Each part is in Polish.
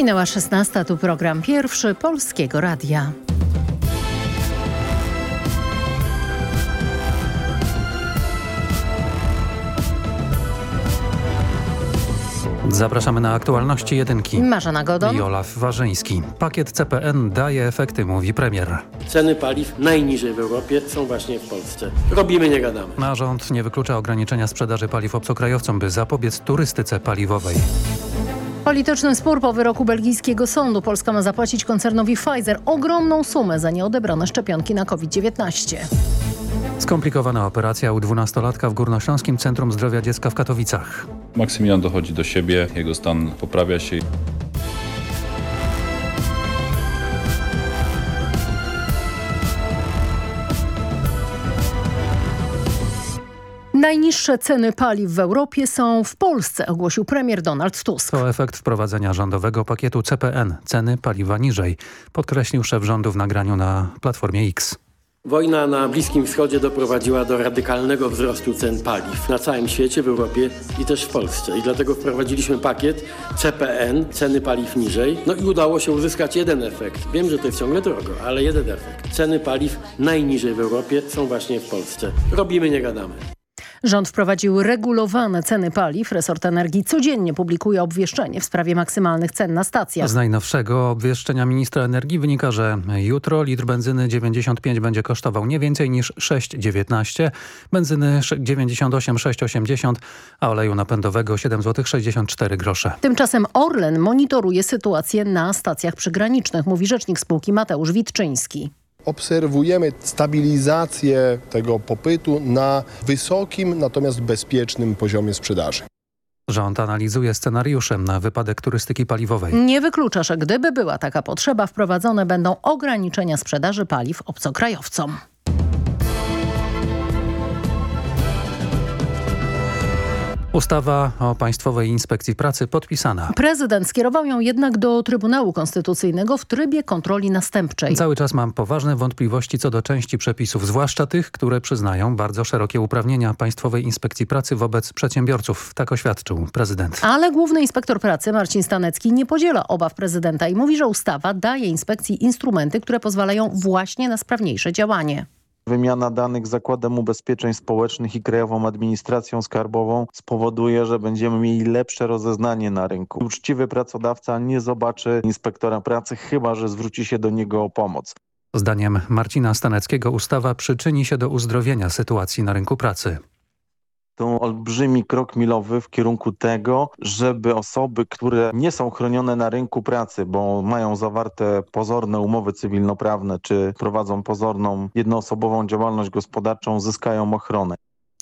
Minęła 16, tu program pierwszy Polskiego Radia. Zapraszamy na aktualności jedynki. Marzena Godon. I Olaf Warzyński. Pakiet CPN daje efekty, mówi premier. Ceny paliw najniżej w Europie są właśnie w Polsce. Robimy, nie gadamy. A rząd nie wyklucza ograniczenia sprzedaży paliw obcokrajowcom, by zapobiec turystyce paliwowej. Polityczny spór po wyroku belgijskiego sądu. Polska ma zapłacić koncernowi Pfizer ogromną sumę za nieodebrane szczepionki na COVID-19. Skomplikowana operacja u dwunastolatka w Górnośląskim Centrum Zdrowia Dziecka w Katowicach. Maksymilian dochodzi do siebie, jego stan poprawia się. Najniższe ceny paliw w Europie są w Polsce, ogłosił premier Donald Tusk. To efekt wprowadzenia rządowego pakietu CPN. Ceny paliwa niżej, podkreślił szef rządu w nagraniu na Platformie X. Wojna na Bliskim Wschodzie doprowadziła do radykalnego wzrostu cen paliw na całym świecie, w Europie i też w Polsce. I dlatego wprowadziliśmy pakiet CPN, ceny paliw niżej. No i udało się uzyskać jeden efekt. Wiem, że to jest ciągle drogo, ale jeden efekt. Ceny paliw najniżej w Europie są właśnie w Polsce. Robimy, nie gadamy. Rząd wprowadził regulowane ceny paliw. Resort Energii codziennie publikuje obwieszczenie w sprawie maksymalnych cen na stacjach. Z najnowszego obwieszczenia ministra energii wynika, że jutro litr benzyny 95 będzie kosztował nie więcej niż 6,19, benzyny 98 6,80, a oleju napędowego 7 zł 64 grosze. Tymczasem Orlen monitoruje sytuację na stacjach przygranicznych, mówi rzecznik spółki Mateusz Witczyński. Obserwujemy stabilizację tego popytu na wysokim, natomiast bezpiecznym poziomie sprzedaży. Rząd analizuje scenariusze na wypadek turystyki paliwowej. Nie wyklucza, że gdyby była taka potrzeba, wprowadzone będą ograniczenia sprzedaży paliw obcokrajowcom. Ustawa o Państwowej Inspekcji Pracy podpisana. Prezydent skierował ją jednak do Trybunału Konstytucyjnego w trybie kontroli następczej. Cały czas mam poważne wątpliwości co do części przepisów, zwłaszcza tych, które przyznają bardzo szerokie uprawnienia Państwowej Inspekcji Pracy wobec przedsiębiorców. Tak oświadczył prezydent. Ale główny inspektor pracy Marcin Stanecki nie podziela obaw prezydenta i mówi, że ustawa daje inspekcji instrumenty, które pozwalają właśnie na sprawniejsze działanie. Wymiana danych z Zakładem Ubezpieczeń Społecznych i Krajową Administracją Skarbową spowoduje, że będziemy mieli lepsze rozeznanie na rynku. Uczciwy pracodawca nie zobaczy inspektora pracy, chyba że zwróci się do niego o pomoc. Zdaniem Marcina Staneckiego ustawa przyczyni się do uzdrowienia sytuacji na rynku pracy to olbrzymi krok milowy w kierunku tego, żeby osoby, które nie są chronione na rynku pracy, bo mają zawarte pozorne umowy cywilnoprawne, czy prowadzą pozorną jednoosobową działalność gospodarczą, zyskają ochronę.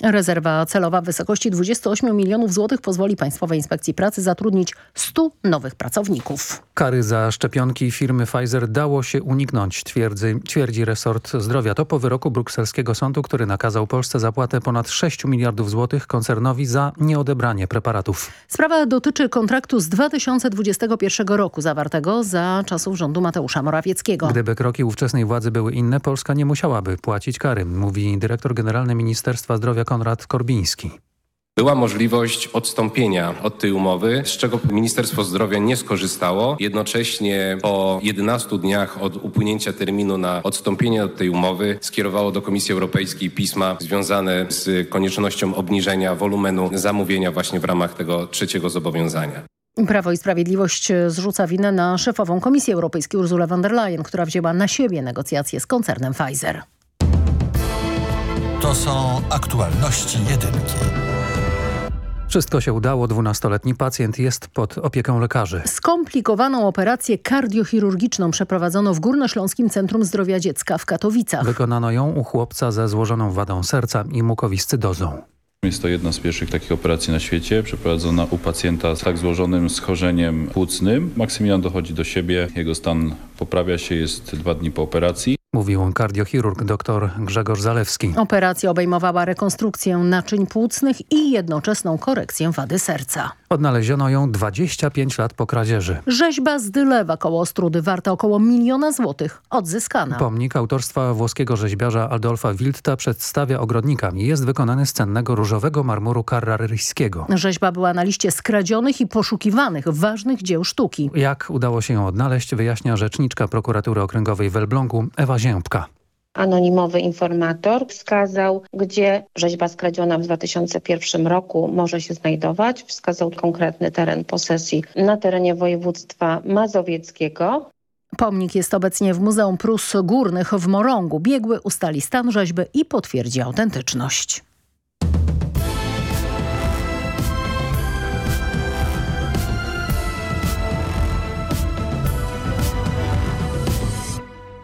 Rezerwa celowa w wysokości 28 milionów złotych pozwoli Państwowej Inspekcji Pracy zatrudnić 100 nowych pracowników. Kary za szczepionki firmy Pfizer dało się uniknąć, twierdzi, twierdzi resort zdrowia. To po wyroku brukselskiego sądu, który nakazał Polsce zapłatę ponad 6 miliardów złotych koncernowi za nieodebranie preparatów. Sprawa dotyczy kontraktu z 2021 roku zawartego za czasów rządu Mateusza Morawieckiego. Gdyby kroki ówczesnej władzy były inne, Polska nie musiałaby płacić kary, mówi dyrektor generalny Ministerstwa Zdrowia Konrad Korbiński. Była możliwość odstąpienia od tej umowy, z czego Ministerstwo Zdrowia nie skorzystało. Jednocześnie po 11 dniach od upłynięcia terminu na odstąpienie od tej umowy skierowało do Komisji Europejskiej pisma związane z koniecznością obniżenia wolumenu zamówienia właśnie w ramach tego trzeciego zobowiązania. Prawo i Sprawiedliwość zrzuca winę na szefową Komisji Europejskiej Urzulę von der Leyen, która wzięła na siebie negocjacje z koncernem Pfizer. To są aktualności jedynki. Wszystko się udało. Dwunastoletni pacjent jest pod opieką lekarzy. Skomplikowaną operację kardiochirurgiczną przeprowadzono w Górnośląskim Centrum Zdrowia Dziecka w Katowicach. Wykonano ją u chłopca ze złożoną wadą serca i mukowiscydozą. Jest to jedna z pierwszych takich operacji na świecie, przeprowadzona u pacjenta z tak złożonym schorzeniem płucnym. Maksymilian dochodzi do siebie, jego stan poprawia się, jest dwa dni po operacji. Mówił kardiochirurg dr Grzegorz Zalewski. Operacja obejmowała rekonstrukcję naczyń płucnych i jednoczesną korekcję wady serca. Odnaleziono ją 25 lat po kradzieży. Rzeźba z Dylewa koło Ostrudy warta około miliona złotych. Odzyskana. Pomnik autorstwa włoskiego rzeźbiarza Adolfa Wildta przedstawia ogrodnika i jest wykonany z cennego różowego marmuru carraryjskiego. Rzeźba była na liście skradzionych i poszukiwanych ważnych dzieł sztuki. Jak udało się ją odnaleźć, wyjaśnia rzeczniczka prokuratury okręgowej w Elblągu Ewa Ziębka. Anonimowy informator wskazał, gdzie rzeźba skradziona w 2001 roku może się znajdować. Wskazał konkretny teren posesji na terenie województwa mazowieckiego. Pomnik jest obecnie w Muzeum Prus Górnych w Morągu. Biegły ustali stan rzeźby i potwierdzi autentyczność.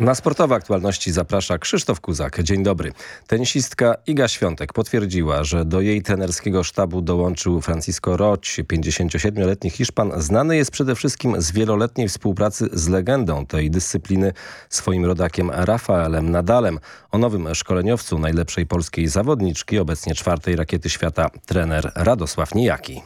Na sportowe aktualności zaprasza Krzysztof Kuzak. Dzień dobry. Tenisistka Iga Świątek potwierdziła, że do jej trenerskiego sztabu dołączył Francisco Roć. 57-letni Hiszpan znany jest przede wszystkim z wieloletniej współpracy z legendą tej dyscypliny swoim rodakiem Rafaelem Nadalem. O nowym szkoleniowcu najlepszej polskiej zawodniczki, obecnie czwartej rakiety świata, trener Radosław Nijaki.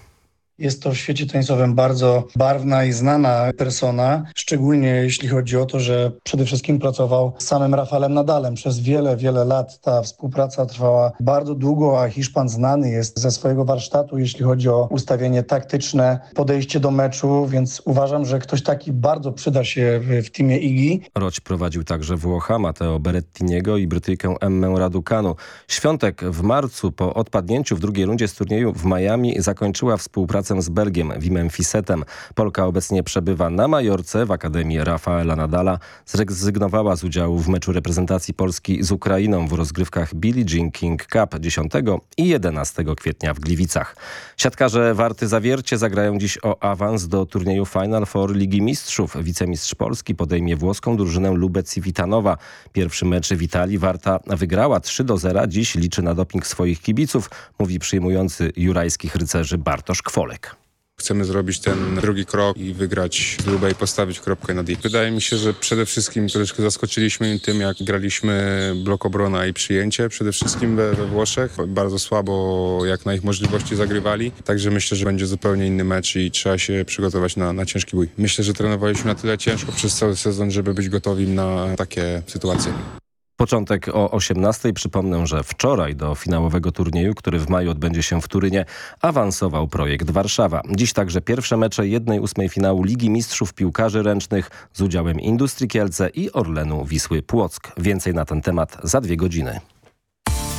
Jest to w świecie tenisowym bardzo barwna i znana persona, szczególnie jeśli chodzi o to, że przede wszystkim pracował z samym Rafaelem Nadalem. Przez wiele, wiele lat ta współpraca trwała bardzo długo, a Hiszpan znany jest ze swojego warsztatu, jeśli chodzi o ustawienie taktyczne, podejście do meczu, więc uważam, że ktoś taki bardzo przyda się w, w teamie Igi. Roć prowadził także Włocha Matteo Berettiniego i Brytyjkę Emmę Raducanu. Świątek w marcu po odpadnięciu w drugiej rundzie z turnieju w Miami zakończyła współpracę z Belgiem Wimem Fisetem. Polka obecnie przebywa na Majorce w Akademii Rafaela Nadala. Zrezygnowała z udziału w meczu reprezentacji Polski z Ukrainą w rozgrywkach Billie Jean King Cup 10 i 11 kwietnia w Gliwicach. Siatkarze Warty Zawiercie zagrają dziś o awans do turnieju Final Four Ligi Mistrzów. Wicemistrz Polski podejmie włoską drużynę Lubec Witanowa. Pierwszy mecz w Italii Warta wygrała 3 do 0. Dziś liczy na doping swoich kibiców, mówi przyjmujący jurajskich rycerzy Bartosz Chcemy zrobić ten drugi krok i wygrać grube i postawić kropkę na D. Wydaje mi się, że przede wszystkim troszkę zaskoczyliśmy im tym, jak graliśmy blok obrona i przyjęcie. Przede wszystkim we, we Włoszech. Bardzo słabo jak na ich możliwości zagrywali. Także myślę, że będzie zupełnie inny mecz i trzeba się przygotować na, na ciężki bój. Myślę, że trenowaliśmy na tyle ciężko przez cały sezon, żeby być gotowi na takie sytuacje. Początek o 18. Przypomnę, że wczoraj do finałowego turnieju, który w maju odbędzie się w Turynie, awansował projekt Warszawa. Dziś także pierwsze mecze 1-8 finału Ligi Mistrzów Piłkarzy Ręcznych z udziałem Industrii Kielce i Orlenu Wisły Płock. Więcej na ten temat za dwie godziny.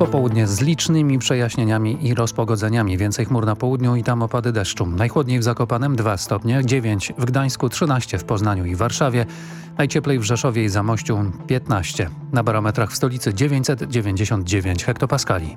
Popołudnie z licznymi przejaśnieniami i rozpogodzeniami. Więcej chmur na południu i tam opady deszczu. Najchłodniej w Zakopanem 2 stopnie, 9 w Gdańsku, 13 w Poznaniu i Warszawie. Najcieplej w Rzeszowie i Zamościu 15. Na barometrach w stolicy 999 hektopaskali.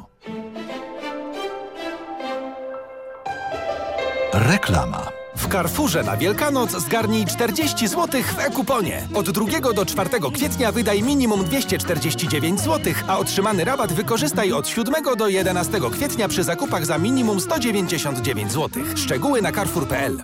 Reklama. W Carrefourze na Wielkanoc zgarnij 40 zł w e-kuponie. Od 2 do 4 kwietnia wydaj minimum 249 zł, a otrzymany rabat wykorzystaj od 7 do 11 kwietnia przy zakupach za minimum 199 zł. Szczegóły na carrefour.pl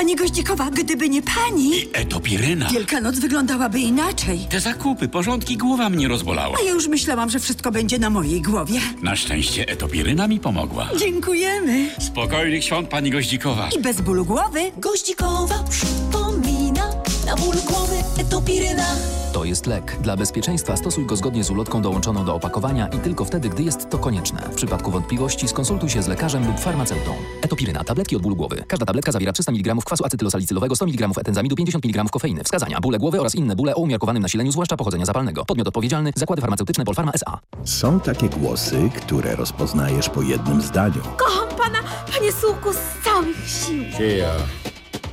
Pani Goździkowa, gdyby nie pani, Etopiryna. Wielkanoc wyglądałaby inaczej. Te zakupy, porządki, głowa mnie rozbolała. A ja już myślałam, że wszystko będzie na mojej głowie. Na szczęście etopiryna mi pomogła. Dziękujemy. Spokojnych świąt, pani Goździkowa. I bez bólu głowy. Goździkowa przypomina na ból głowy etopiryna. To jest lek. Dla bezpieczeństwa stosuj go zgodnie z ulotką dołączoną do opakowania i tylko wtedy, gdy jest to konieczne. W przypadku wątpliwości skonsultuj się z lekarzem lub farmaceutą. Etopiryna. Tabletki od bólu głowy. Każda tabletka zawiera 300 mg kwasu acetylosalicylowego, 100 mg etenzamidu, 50 mg kofeiny. Wskazania. Bóle głowy oraz inne bóle o umiarkowanym nasileniu, zwłaszcza pochodzenia zapalnego. Podmiot odpowiedzialny. Zakłady farmaceutyczne Polpharma S.A. Są takie głosy, które rozpoznajesz po jednym zdaniu. Kocham pana, panie Sułku, z całych sił.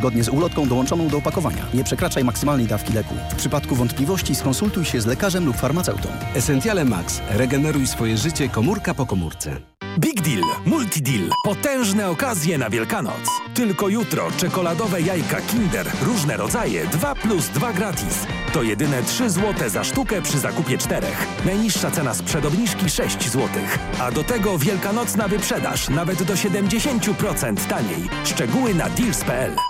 zgodnie z ulotką dołączoną do opakowania. Nie przekraczaj maksymalnej dawki leku. W przypadku wątpliwości skonsultuj się z lekarzem lub farmaceutą. Essentiale Max. Regeneruj swoje życie komórka po komórce. Big Deal, Multi Deal. Potężne okazje na Wielkanoc. Tylko jutro czekoladowe jajka Kinder, różne rodzaje, 2 plus 2 gratis. To jedyne 3 zł za sztukę przy zakupie czterech. Najniższa cena sprzed obniżki 6 zł. A do tego wielkanocna wyprzedaż nawet do 70% taniej. Szczegóły na deals.pl.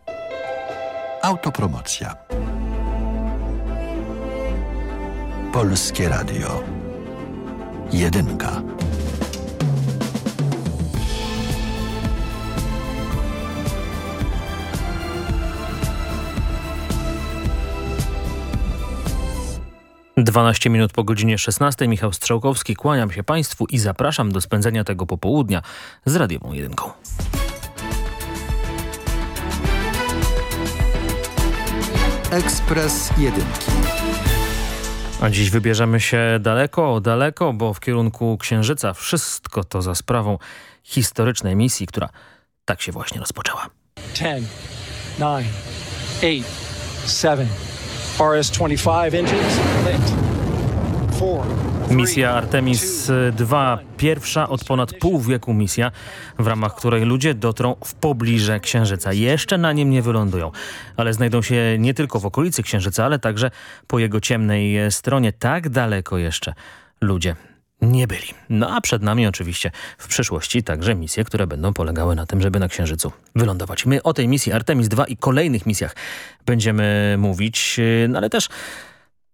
Autopromocja. Polskie Radio. Jedynka. Dwanaście minut po godzinie 16. Michał Strzałkowski, kłaniam się Państwu i zapraszam do spędzenia tego popołudnia z Radiową Jedynką. Ekspres Jedynki. A dziś wybierzemy się daleko, daleko, bo w kierunku Księżyca wszystko to za sprawą historycznej misji, która tak się właśnie rozpoczęła. 10, 9, 8, 7, RS-25 engines lit. 4, Misja Artemis II, pierwsza od ponad pół wieku misja, w ramach której ludzie dotrą w pobliże Księżyca. Jeszcze na nim nie wylądują, ale znajdą się nie tylko w okolicy Księżyca, ale także po jego ciemnej stronie. Tak daleko jeszcze ludzie nie byli. No a przed nami oczywiście w przyszłości także misje, które będą polegały na tym, żeby na Księżycu wylądować. My o tej misji Artemis II i kolejnych misjach będziemy mówić, no ale też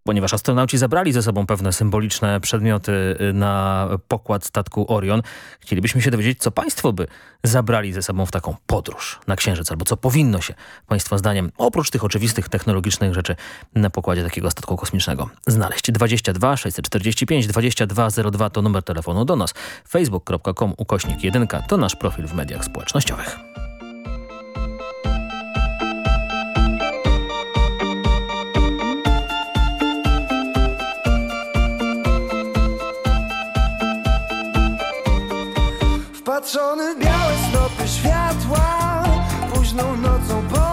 ponieważ astronauci zabrali ze sobą pewne symboliczne przedmioty na pokład statku Orion, chcielibyśmy się dowiedzieć, co państwo by zabrali ze sobą w taką podróż na Księżyc, albo co powinno się państwa zdaniem, oprócz tych oczywistych technologicznych rzeczy na pokładzie takiego statku kosmicznego znaleźć. 22 645 2202 to numer telefonu do nas. facebook.com ukośnik 1 to nasz profil w mediach społecznościowych. Białe stopy światła Późną nocą pod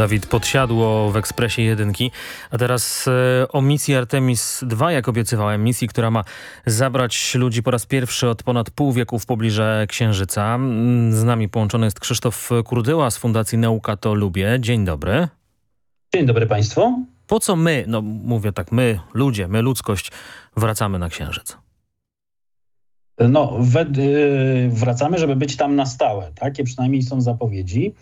Dawid Podsiadło w Ekspresie Jedynki. A teraz e, o misji Artemis II, jak obiecywałem. Misji, która ma zabrać ludzi po raz pierwszy od ponad pół wieku w pobliże Księżyca. Mm, Z nami połączony jest Krzysztof Kurdyła z Fundacji Nauka to Lubię. Dzień dobry. Dzień dobry Państwu. Po co my, no mówię tak, my, ludzie, my, ludzkość, wracamy na Księżyc? No, y, wracamy, żeby być tam na stałe. Takie przynajmniej są zapowiedzi.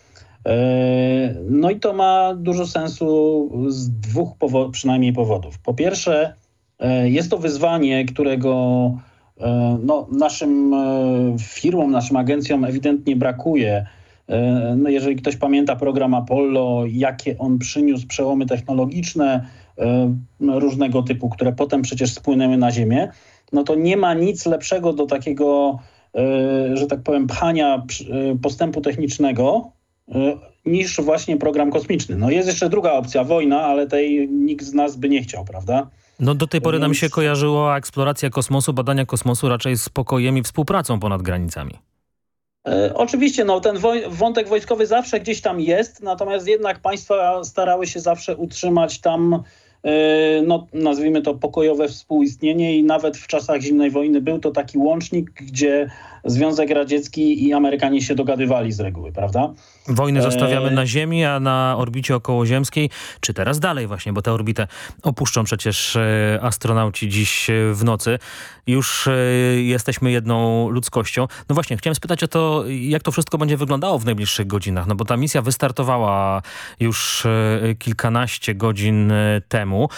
E, No i to ma dużo sensu z dwóch powo- przynajmniej powodów. Po pierwsze, e, jest to wyzwanie, którego e, no, naszym firmom, naszym agencjom ewidentnie brakuje. No, jeżeli ktoś pamięta program Apollo, jakie on przyniósł przełomy technologiczne e, różnego typu, które potem przecież spłynęły na Ziemię, no to nie ma nic lepszego do takiego, że tak powiem, pchania postępu technicznego niż właśnie program kosmiczny. No jest jeszcze druga opcja, wojna, ale tej nikt z nas by nie chciał, prawda? No do tej pory nam Więc- się kojarzyła eksploracja kosmosu, badania kosmosu raczej z pokojem i współpracą ponad granicami. E, Oczywiście, no, ten woj wątek wojskowy zawsze gdzieś tam jest, natomiast jednak państwa starały się zawsze utrzymać tam, e, no, nazwijmy to pokojowe współistnienie i nawet w czasach zimnej wojny był to taki łącznik, gdzie Związek Radziecki i Amerykanie się dogadywali z reguły, prawda? Wojny E, zostawiamy na Ziemi, a na orbicie okołoziemskiej, czy teraz dalej właśnie, bo tę orbitę opuszczą przecież e, astronauci dziś e, w nocy. Już jesteśmy jedną ludzkością. No właśnie, chciałem spytać o to, jak to wszystko będzie wyglądało w najbliższych godzinach, no bo ta misja wystartowała już kilkanaście godzin temu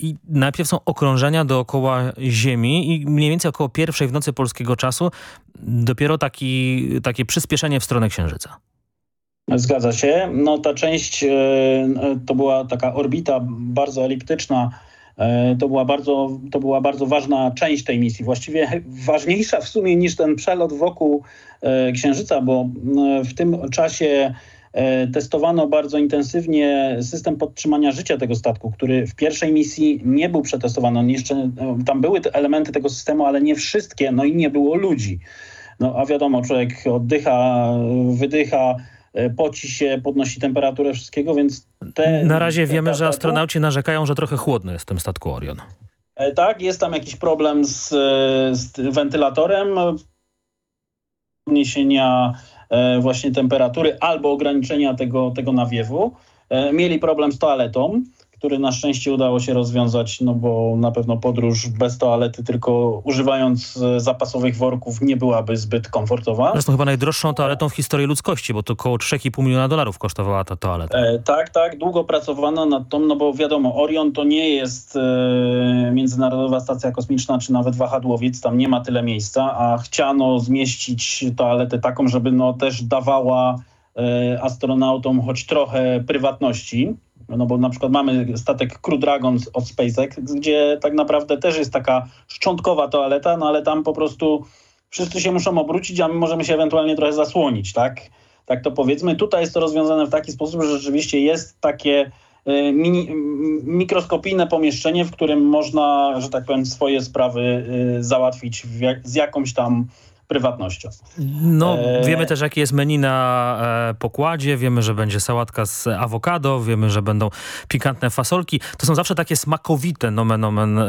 i najpierw są okrążenia dookoła Ziemi i mniej więcej około pierwszej w nocy polskiego czasu dopiero taki, takie przyspieszenie w stronę Księżyca. Zgadza się. No ta część e, to była taka orbita bardzo eliptyczna. E, To była bardzo, to była bardzo ważna część tej misji. Właściwie ważniejsza w sumie niż ten przelot wokół e, Księżyca, bo w tym czasie e, testowano bardzo intensywnie system podtrzymania życia tego statku, który w pierwszej misji nie był przetestowany. On jeszcze, e, tam były te elementy tego systemu, ale nie wszystkie, no i nie było ludzi. No a wiadomo, człowiek oddycha, wydycha, e, poci się, podnosi temperaturę wszystkiego, więc te... Na razie te- wiemy, ta- że ta- astronauci narzekają, że trochę chłodno jest w tym statku Orion. E, Tak, jest tam jakiś problem z, e, z wentylatorem, podniesienia e, właśnie temperatury albo ograniczenia tego, tego nawiewu. E, Mieli problem z toaletą, który na szczęście udało się rozwiązać, no bo na pewno podróż bez toalety, tylko używając e, zapasowych worków nie byłaby zbyt komfortowa. Zresztą chyba najdroższą toaletą w historii ludzkości, bo to około 3,5 miliona dolarów kosztowała ta toaleta. E, tak, tak, długo pracowano nad tą, no bo wiadomo, Orion to nie jest e, Międzynarodowa Stacja Kosmiczna, czy nawet wahadłowiec, tam nie ma tyle miejsca, a chciano zmieścić toaletę taką, żeby no też dawała e, astronautom choć trochę prywatności. No bo na przykład mamy statek Crew Dragon od SpaceX, gdzie tak naprawdę też jest taka szczątkowa toaleta, no ale tam po prostu wszyscy się muszą obrócić, a my możemy się ewentualnie trochę zasłonić, tak? Tak to powiedzmy. Tutaj jest to rozwiązane w taki sposób, że rzeczywiście jest takie e, mini, mikroskopijne pomieszczenie, w którym można, że tak powiem, swoje sprawy e, załatwić jak, z jakąś tam prywatnością. No, E, wiemy też, jakie jest menu na e, pokładzie, wiemy, że będzie sałatka z awokado, wiemy, że będą pikantne fasolki. To są zawsze takie smakowite nomen omen e,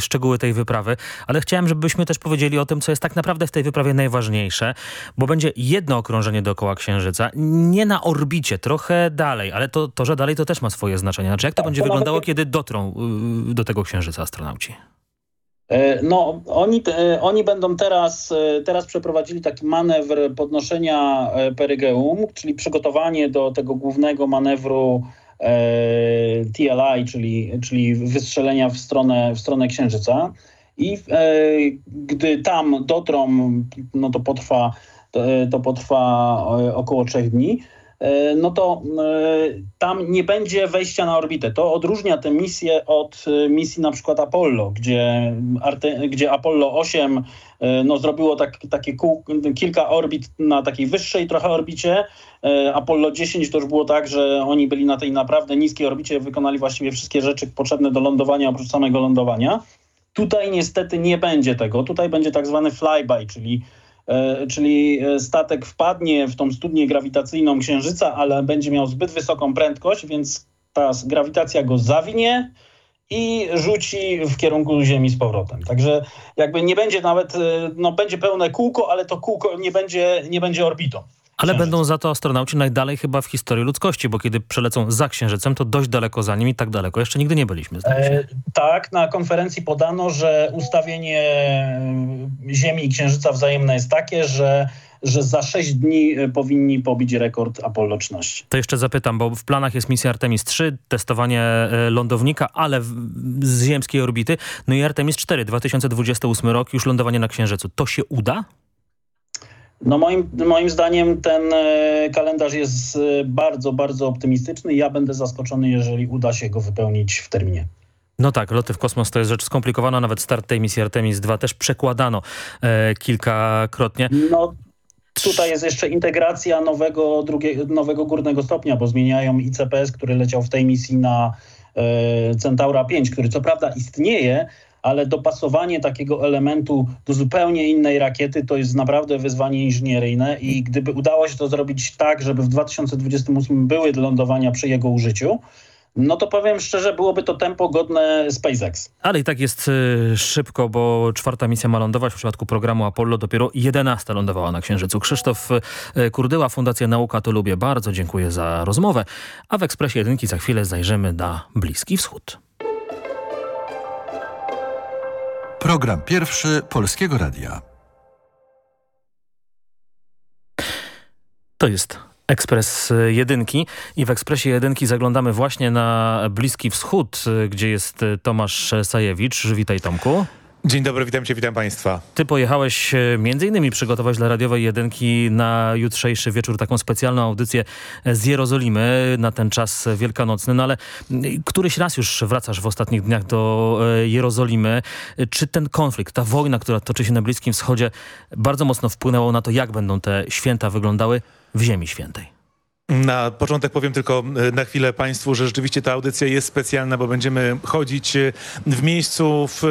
szczegóły tej wyprawy, ale chciałem, żebyśmy też powiedzieli o tym, co jest tak naprawdę w tej wyprawie najważniejsze, bo będzie jedno okrążenie dookoła Księżyca, nie na orbicie, trochę dalej, ale to, to że dalej to też ma swoje znaczenie. Znaczy, jak to będzie to nawet wyglądało, kiedy dotrą y, do tego Księżyca astronauci? E, No, oni, te- oni będą teraz, e, teraz przeprowadzili taki manewr podnoszenia e, perygeum, czyli przygotowanie do tego głównego manewru e, TLI, czyli, czyli wystrzelenia w stronę, w stronę Księżyca. I e, gdy tam dotrą, no to potrwa, to, to potrwa e, około trzech dni. E, no to e, tam nie będzie wejścia na orbitę. To odróżnia tę misję od e, misji na przykład Apollo, gdzie, gdzie Apollo 8 e, no, zrobiło tak, takie kół, kilka orbit na takiej wyższej trochę orbicie. Apollo 10 to już było tak, że oni byli na tej naprawdę niskiej orbicie, wykonali właściwie wszystkie rzeczy potrzebne do lądowania oprócz samego lądowania. Tutaj niestety nie będzie tego. Tutaj będzie tak zwany flyby, czyli czyli e, statek wpadnie w tą studnię grawitacyjną Księżyca, ale będzie miał zbyt wysoką prędkość, więc ta grawitacja go zawinie i rzuci w kierunku Ziemi z powrotem. Także jakby nie będzie nawet, e, no będzie pełne kółko, ale to kółko nie będzie, nie będzie orbitą. Ale będą za to astronauci najdalej chyba w historii ludzkości, bo kiedy przelecą za Księżycem, to dość daleko za nim i tak daleko jeszcze nigdy nie byliśmy. E, tak, na konferencji podano, że ustawienie Ziemi i Księżyca wzajemne jest takie, że, że za 6 dni e, powinni pobić rekord Apollo 13. To jeszcze zapytam, bo w planach jest misja Artemis 3, testowanie e, lądownika, ale z ziemskiej orbity. No i Artemis 4, 2028 rok, już lądowanie na Księżycu. To się uda? No moim, moim zdaniem ten e, kalendarz jest e, bardzo, bardzo optymistyczny. Ja będę zaskoczony, jeżeli uda się go wypełnić w terminie. No tak, loty w kosmos to jest rzecz skomplikowana. Nawet start tej misji Artemis 2 też przekładano e, kilkakrotnie. No tutaj jest jeszcze integracja nowego, drugiego, nowego górnego stopnia, bo zmieniają ICPS, który leciał w tej misji na e, Centaura 5, który co prawda istnieje, ale dopasowanie takiego elementu do zupełnie innej rakiety to jest naprawdę wyzwanie inżynieryjne i gdyby udało się to zrobić tak, żeby w 2028 były do lądowania przy jego użyciu, no to powiem szczerze, byłoby to tempo godne SpaceX. Ale i tak jest y, szybko, bo czwarta misja ma lądować. W przypadku programu Apollo dopiero 11 lądowała na Księżycu. Krzysztof y, Kurdyła, Fundacja Nauka to Lubię. Bardzo dziękuję za rozmowę. A w Ekspresie Jedynki za chwilę zajrzymy na Bliski Wschód. Program pierwszy Polskiego Radia. To jest Ekspres Jedynki i w Ekspresie Jedynki zaglądamy właśnie na Bliski Wschód, gdzie jest Tomasz Sajewicz. Witaj Tomku. Dzień dobry, witam cię, witam państwa. Ty pojechałeś e, między innymi przygotować dla radiowej jedynki na jutrzejszy wieczór taką specjalną audycję z Jerozolimy na ten czas wielkanocny, no ale mm, któryś raz już wracasz w ostatnich dniach do e, Jerozolimy. Czy ten konflikt, ta wojna, która toczy się na Bliskim Wschodzie bardzo mocno wpłynęło na to, jak będą te święta wyglądały w Ziemi Świętej? Na początek powiem tylko e, na chwilę Państwu, że rzeczywiście ta audycja jest specjalna, bo będziemy chodzić e, w miejscu w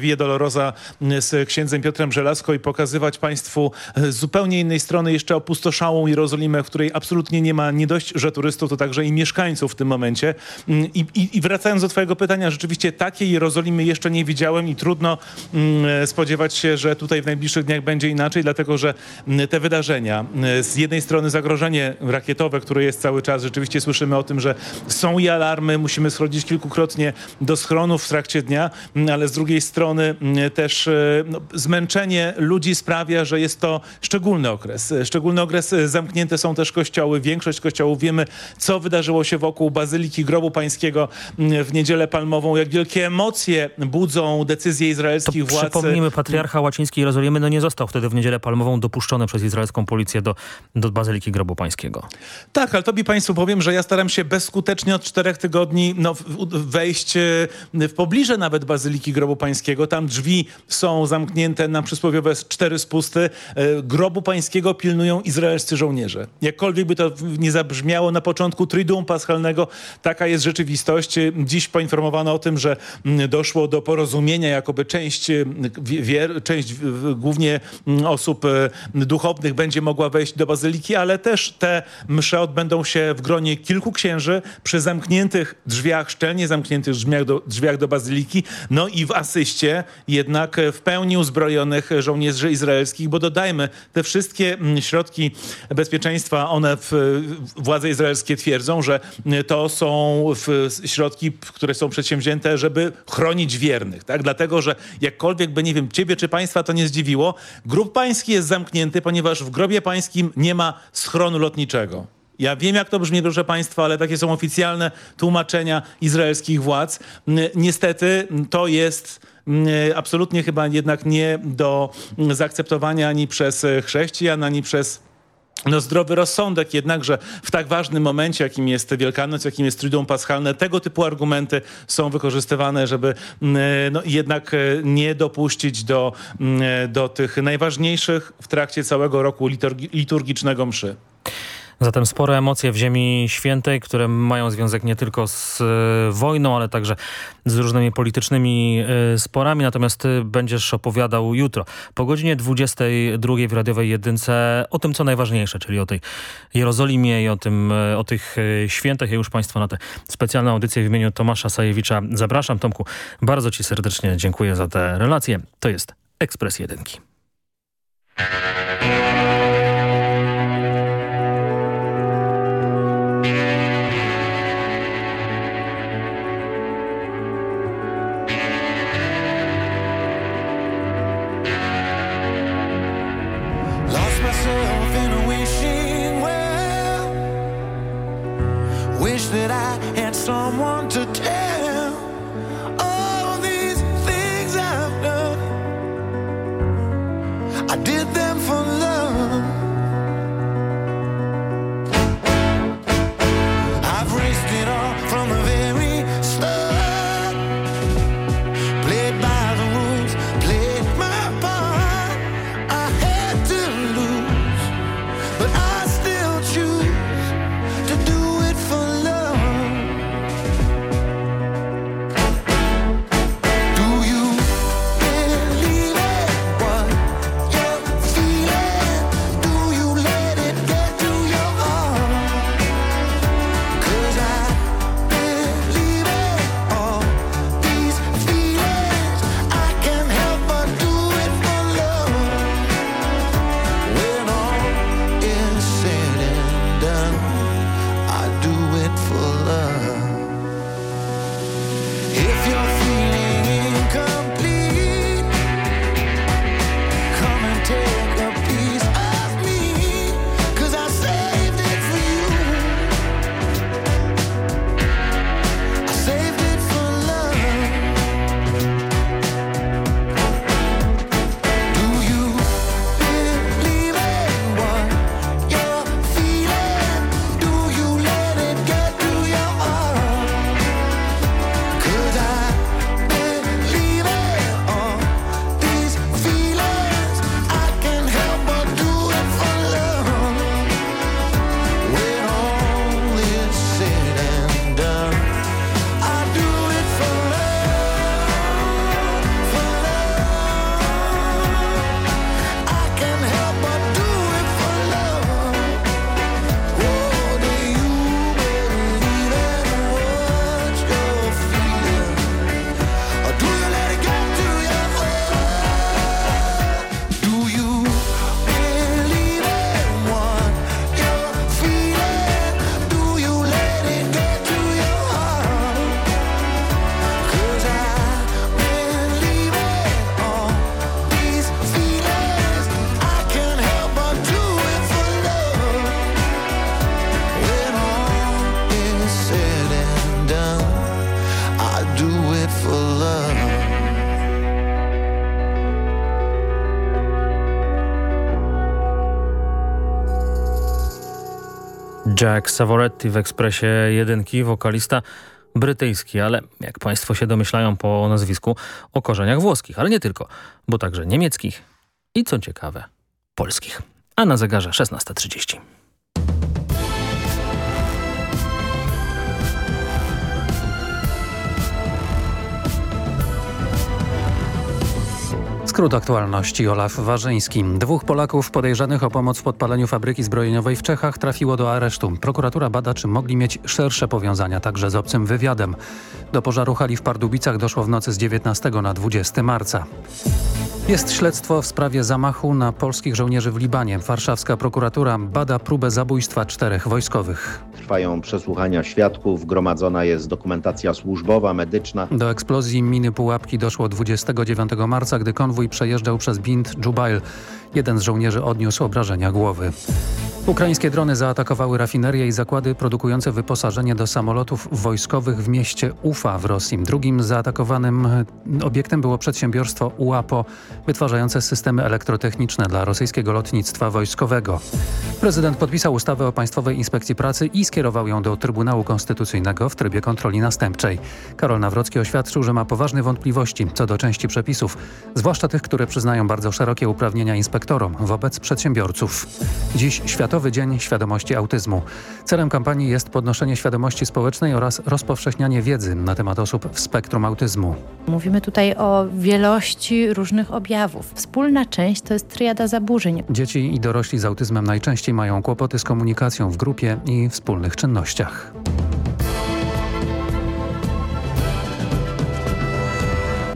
Via Dolorosa z księdzem Piotrem Żelazko i pokazywać Państwu e, z zupełnie innej strony jeszcze opustoszałą Jerozolimę, w której absolutnie nie ma nie dość, że turystów, to także i mieszkańców w tym momencie. Mm, I, i, i wracając do Twojego pytania, rzeczywiście takiej Jerozolimy jeszcze nie widziałem i trudno mm, spodziewać się, że tutaj w najbliższych dniach będzie inaczej, dlatego że mm, te wydarzenia, z jednej strony zagrożenie rakietowe, które jest cały czas, rzeczywiście słyszymy o tym, że są i alarmy, musimy schodzić kilkukrotnie do schronów w trakcie dnia, mm, ale z drugiej strony mm, też e, no, zmęczenie ludzi sprawia, że jest to szczególny okres. E, Szczególny okres, e, zamknięte są też kościoły, większość kościołów, wiemy co wydarzyło się wokół Bazyliki Grobu Pańskiego mm, w Niedzielę Palmową, jak wielkie emocje budzą decyzje izraelskich władz. Przypomnijmy, patriarcha łacińskiej Jerozolimy no nie został wtedy w Niedzielę Palmową dopuszczony przez izraelską policję do, do Bazyliki Grobu Pańskiego. Tak, ale tobie Państwu powiem, że ja staram się bezskutecznie od czterech tygodni no, wejść e, w pobliże nawet Bazyliki Grobu Pańskiego. Tam drzwi są zamknięte na przysłowiowe cztery spusty. E, Grobu Pańskiego pilnują izraelscy żołnierze. Jakkolwiek by to nie zabrzmiało na początku Triduum Paschalnego, taka jest rzeczywistość. E, Dziś poinformowano o tym, że doszło do porozumienia, jakoby część, wi- wier, część głównie osób duchownych będzie mogła wejść do Bazyliki, ale też te msze odbędą się w gronie kilku księży przy zamkniętych drzwiach, szczelnie zamkniętych drzwiach do, drzwiach do Bazyliki, no i w asyście jednak w pełni uzbrojonych żołnierzy izraelskich, bo dodajmy, te wszystkie mm, środki bezpieczeństwa, one w, władze izraelskie twierdzą, że mm, to są środki, które są przedsięwzięte, żeby chronić wiernych, tak? Dlatego, że jakkolwiek by, nie wiem, ciebie czy państwa to nie zdziwiło, grób pański jest zamknięty, ponieważ w grobie pańskim nie ma schronu lotniczego. Ja wiem, jak to brzmi, proszę Państwa, ale takie są oficjalne tłumaczenia izraelskich władz. Niestety to jest absolutnie chyba jednak nie do zaakceptowania ani przez e, chrześcijan, ani przez no, zdrowy rozsądek, jednakże w tak ważnym momencie, jakim jest Wielkanoc, jakim jest Triduum Paschalne, tego typu argumenty są wykorzystywane, żeby no, jednak e, nie dopuścić do, mm, do tych najważniejszych w trakcie całego roku liturgi- liturgicznego mszy. Zatem spore emocje w Ziemi Świętej, które mają związek nie tylko z e, wojną, ale także z różnymi politycznymi e, sporami. Natomiast ty będziesz opowiadał jutro po godzinie 22 w radiowej jedynce o tym, co najważniejsze, czyli o tej Jerozolimie i o, tym, e, o tych świętach. Ja już Państwa na tę specjalną audycję w imieniu Tomasza Sajewicza zapraszam. Tomku, bardzo Ci serdecznie dziękuję za tę relację. To jest Ekspres Jedynki. That I had someone to tell Jack Savoretti w ekspresie jedynki, wokalista brytyjski, ale jak Państwo się domyślają po nazwisku, o korzeniach włoskich, ale nie tylko, bo także niemieckich i co ciekawe, polskich. A na zegarze 16.30. Skrót aktualności Olaf Warzyński. Dwóch Polaków podejrzanych o pomoc w podpaleniu fabryki zbrojeniowej w Czechach trafiło do aresztu. Prokuratura bada, czy mogli mieć szersze powiązania także z obcym wywiadem. Do pożaru hali w Pardubicach doszło w nocy z 19 na 20 marca. Jest śledztwo w sprawie zamachu na polskich żołnierzy w Libanie. Warszawska prokuratura bada próbę zabójstwa czterech wojskowych. Trwają przesłuchania świadków, gromadzona jest dokumentacja służbowa, medyczna. Do eksplozji miny Pułapki doszło 29 marca, gdy konwój przejeżdżał przez Bint Jubail. Jeden z żołnierzy odniósł obrażenia głowy. Ukraińskie drony zaatakowały rafinerie i zakłady produkujące wyposażenie do samolotów wojskowych w mieście Ufa w Rosji. Drugim zaatakowanym obiektem było przedsiębiorstwo UAPO, wytwarzające systemy elektrotechniczne dla rosyjskiego lotnictwa wojskowego. Prezydent podpisał ustawę o Państwowej Inspekcji Pracy i skierował ją do Trybunału Konstytucyjnego w trybie kontroli następczej. Karol Nawrocki oświadczył, że ma poważne wątpliwości co do części przepisów, zwłaszcza tych, które przyznają bardzo szerokie uprawnienia wobec przedsiębiorców. Dziś Światowy Dzień Świadomości Autyzmu. Celem kampanii jest podnoszenie świadomości społecznej oraz rozpowszechnianie wiedzy na temat osób w spektrum autyzmu. Mówimy tutaj o wielości różnych objawów. Wspólna część to jest triada zaburzeń. Dzieci i dorośli z autyzmem najczęściej mają kłopoty z komunikacją w grupie i wspólnych czynnościach.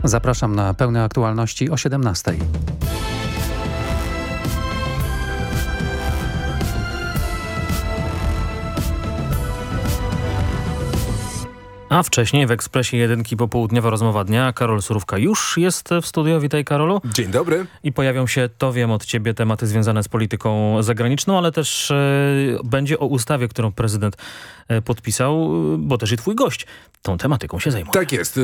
Zapraszam na pełne aktualności o 17. A wcześniej w Ekspresie Jedynki popołudniowa rozmowa dnia. Karol Surówka już jest w studio. Witaj Karolu. Dzień dobry. I pojawią się, to wiem od ciebie, tematy związane z polityką zagraniczną, ale też e, będzie o ustawie, którą prezydent e, podpisał, bo też i twój gość tą tematyką się zajmuje. Tak jest.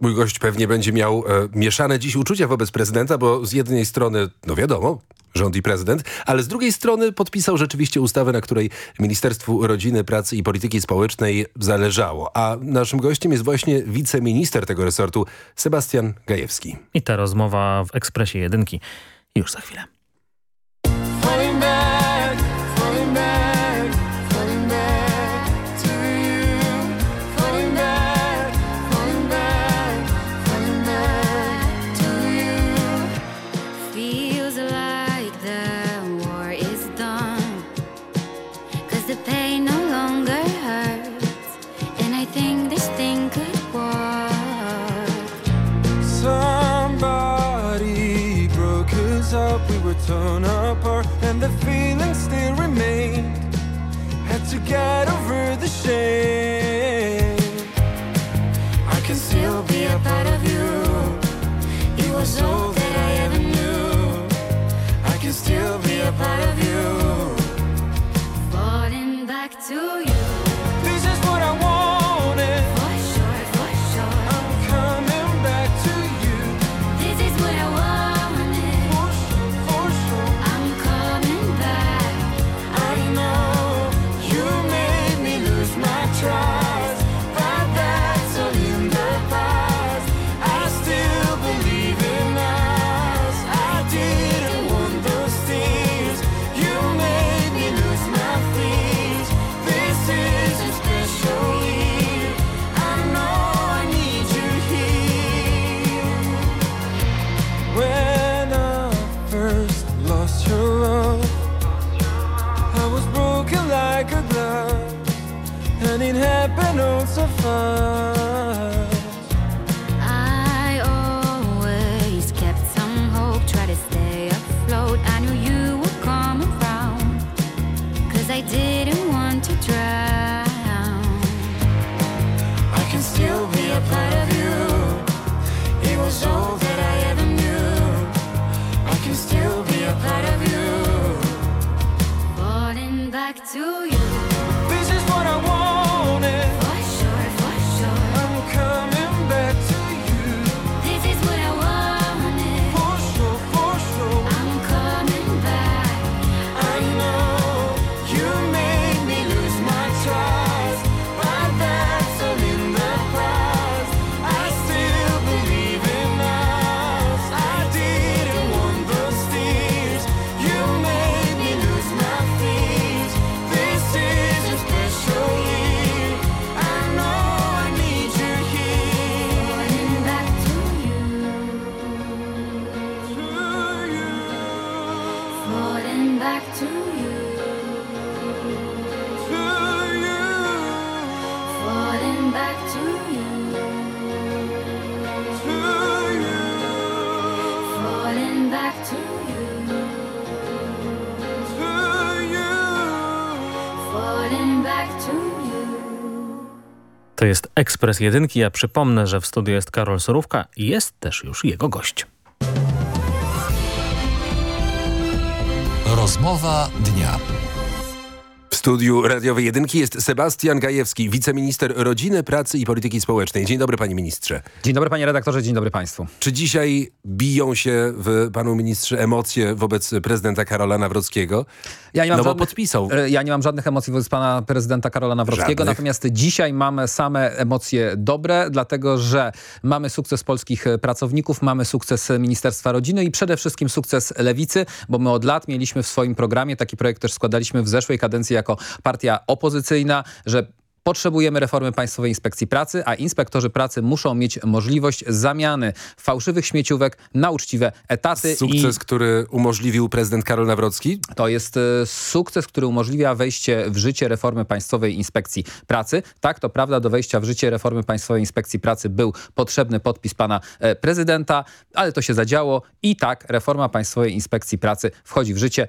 Mój gość pewnie będzie miał e, mieszane dziś uczucia wobec prezydenta, bo z jednej strony, no wiadomo, rząd i prezydent, ale z drugiej strony podpisał rzeczywiście ustawę, na której Ministerstwu Rodziny, Pracy i Polityki Społecznej zależało. A naszym gościem jest właśnie wiceminister tego resortu, Sebastian Gajewski. I ta rozmowa w Ekspresie Jedynki już za chwilę. Get over the shame. Ekspres Jedynki. Ja przypomnę, że w studiu jest Karol Sorówka i jest też już jego gość. Rozmowa dnia. Studiu radiowej jedynki jest Sebastian Gajewski, wiceminister rodziny, pracy i polityki społecznej. Dzień dobry panie ministrze. Dzień dobry panie redaktorze, dzień dobry państwu. Czy dzisiaj biją się w panu ministrze emocje wobec prezydenta Karola Nawrockiego? Ja nie mam no bo żadnych, podpisał. e, Ja nie mam żadnych emocji wobec pana prezydenta Karola Nawrockiego, Żadnych. natomiast dzisiaj mamy same emocje dobre, dlatego że mamy sukces polskich e, pracowników, mamy sukces Ministerstwa Rodziny i przede wszystkim sukces Lewicy, bo my od lat mieliśmy w swoim programie, taki projekt też składaliśmy w zeszłej kadencji jako partia opozycyjna, że Potrzebujemy reformy Państwowej Inspekcji Pracy, a inspektorzy pracy muszą mieć możliwość zamiany fałszywych śmieciówek na uczciwe etaty. Sukces, i... który umożliwił prezydent Karol Nawrocki? To jest e, sukces, który umożliwia wejście w życie reformy Państwowej Inspekcji Pracy. Tak, to prawda, do wejścia w życie reformy Państwowej Inspekcji Pracy był potrzebny podpis pana e, prezydenta, ale to się zadziało i tak reforma Państwowej Inspekcji Pracy wchodzi w życie.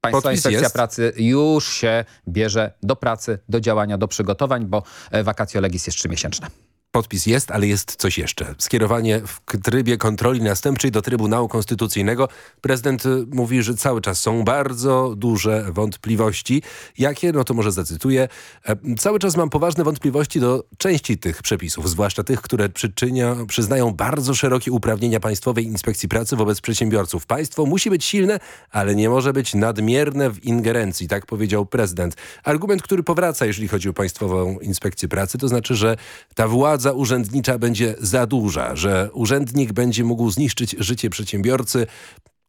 Państwa Inspekcja jest? Pracy już się bierze do pracy, do działania, do przygotowań, bo e, vacatio legis jest trzymiesięczne. Podpis jest, ale jest coś jeszcze. Skierowanie w trybie kontroli następczej do Trybunału Konstytucyjnego. Prezydent y, mówi, że cały czas są bardzo duże wątpliwości. Jakie? No to może zacytuję. E, Cały czas mam poważne wątpliwości do części tych przepisów, zwłaszcza tych, które przyczynia, przyznają bardzo szerokie uprawnienia Państwowej Inspekcji Pracy wobec przedsiębiorców. Państwo musi być silne, ale nie może być nadmierne w ingerencji, tak powiedział prezydent. Argument, który powraca, jeżeli chodzi o Państwową Inspekcję Pracy, to znaczy, że ta władza urzędnicza będzie za duża, że urzędnik będzie mógł zniszczyć życie przedsiębiorcy,